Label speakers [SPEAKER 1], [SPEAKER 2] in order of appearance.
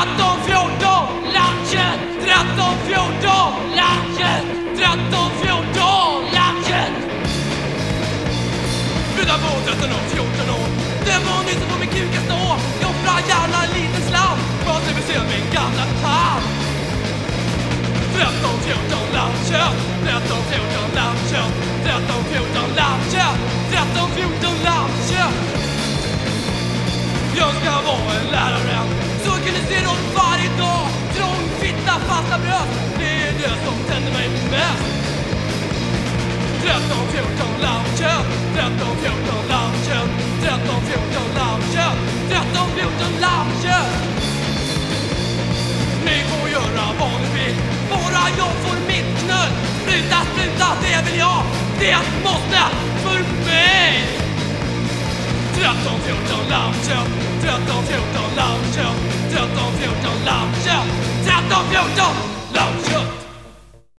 [SPEAKER 1] 13, 14, lacken! 13, 14, lacken! Flytta på 13 och 14 år. Det var som får min kuka stå. Jag offrar gärna en liten slant för att se min gamla tant. 13, 14, lammkött. 13, 14, lammkött. 13, 14, lammkött. 13, 14, lammkött. Jag ska vara en lärare 14 loungen, 13, 14 loungen, 13, 14 loungen, 13, 14 loungen. Ni får göra vad ni vill. Bara jag får mitt knull Sluta, sluta, det vill jag. Det måste för mig. 13, 14 loungen, 13, 14 loungen, 13, 14 loungen, 13, 14